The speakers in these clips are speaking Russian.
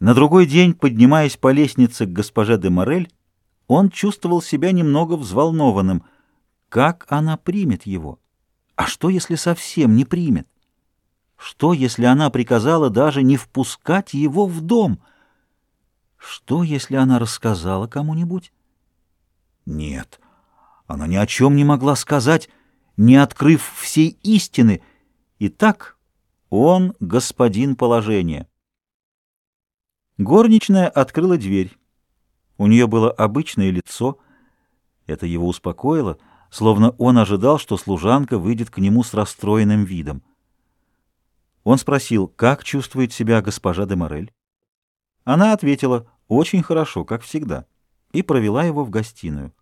На другой день, поднимаясь по лестнице к госпоже де Морель, он чувствовал себя немного взволнованным. Как она примет его? А что, если совсем не примет? Что, если она приказала даже не впускать его в дом? Что, если она рассказала кому-нибудь? Нет, она ни о чем не могла сказать, не открыв всей истины. Итак, он господин положения. Горничная открыла дверь. У нее было обычное лицо. Это его успокоило, словно он ожидал, что служанка выйдет к нему с расстроенным видом. Он спросил, как чувствует себя госпожа де Морель. Она ответила, очень хорошо, как всегда, и провела его в гостиную.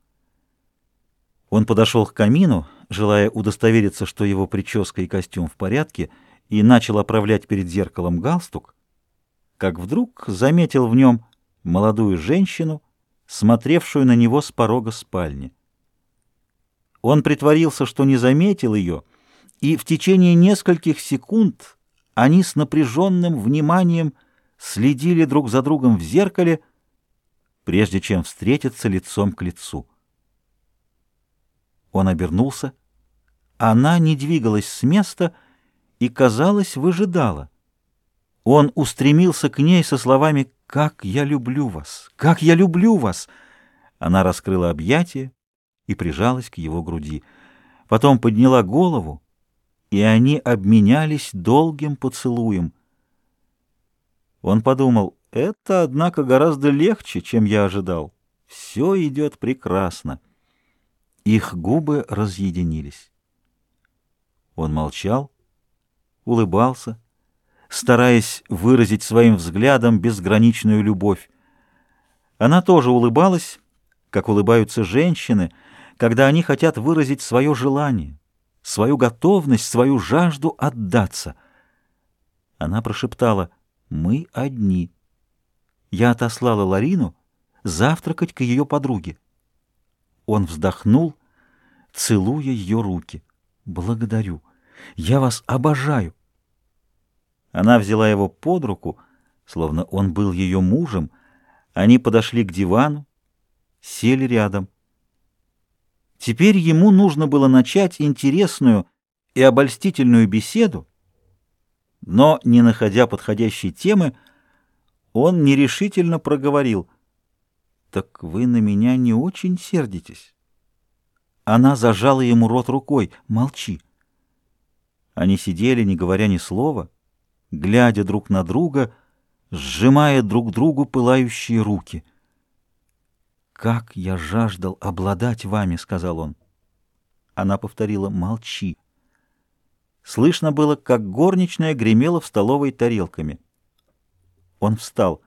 Он подошел к камину, желая удостовериться, что его прическа и костюм в порядке, и начал оправлять перед зеркалом галстук, как вдруг заметил в нем молодую женщину, смотревшую на него с порога спальни. Он притворился, что не заметил ее, и в течение нескольких секунд они с напряженным вниманием следили друг за другом в зеркале, прежде чем встретиться лицом к лицу. Он обернулся. Она не двигалась с места и, казалось, выжидала — он устремился к ней со словами «Как я люблю вас! Как я люблю вас!» Она раскрыла объятия и прижалась к его груди. Потом подняла голову, и они обменялись долгим поцелуем. Он подумал, это, однако, гораздо легче, чем я ожидал. Все идет прекрасно. Их губы разъединились. Он молчал, улыбался, стараясь выразить своим взглядом безграничную любовь. Она тоже улыбалась, как улыбаются женщины, когда они хотят выразить свое желание, свою готовность, свою жажду отдаться. Она прошептала «Мы одни». Я отослала Ларину завтракать к ее подруге. Он вздохнул, целуя ее руки. «Благодарю. Я вас обожаю. Она взяла его под руку, словно он был ее мужем. Они подошли к дивану, сели рядом. Теперь ему нужно было начать интересную и обольстительную беседу, но, не находя подходящей темы, он нерешительно проговорил. «Так вы на меня не очень сердитесь?» Она зажала ему рот рукой. «Молчи». Они сидели, не говоря ни слова, — глядя друг на друга, сжимая друг другу пылающие руки. «Как я жаждал обладать вами!» — сказал он. Она повторила «молчи». Слышно было, как горничная гремела в столовой тарелками. Он встал.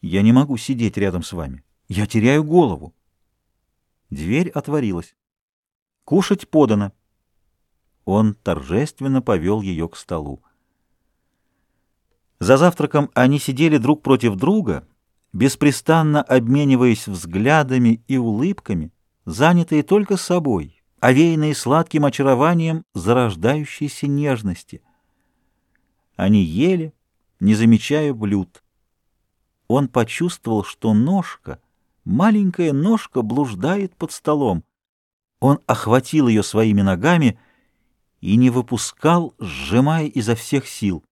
«Я не могу сидеть рядом с вами. Я теряю голову». Дверь отворилась. «Кушать подано». Он торжественно повел ее к столу. За завтраком они сидели друг против друга, беспрестанно обмениваясь взглядами и улыбками, занятые только собой, овеянные сладким очарованием зарождающейся нежности. Они ели, не замечая блюд. Он почувствовал, что ножка, маленькая ножка, блуждает под столом. Он охватил ее своими ногами и не выпускал, сжимая изо всех сил.